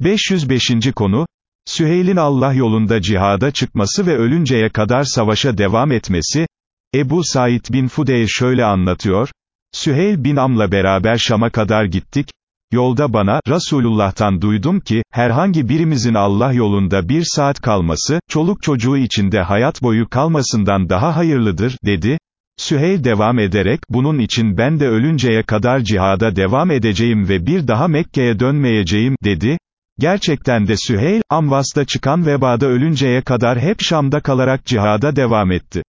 505. konu, Süheyl'in Allah yolunda cihada çıkması ve ölünceye kadar savaşa devam etmesi, Ebu Said bin Fudeyl şöyle anlatıyor, Süheyl bin Am'la beraber Şam'a kadar gittik, yolda bana, Resulullah'tan duydum ki, herhangi birimizin Allah yolunda bir saat kalması, çoluk çocuğu içinde hayat boyu kalmasından daha hayırlıdır, dedi, Süheyl devam ederek, bunun için ben de ölünceye kadar cihada devam edeceğim ve bir daha Mekke'ye dönmeyeceğim, dedi, Gerçekten de Süheyl, Amvas'ta çıkan vebada ölünceye kadar hep Şam'da kalarak cihada devam etti.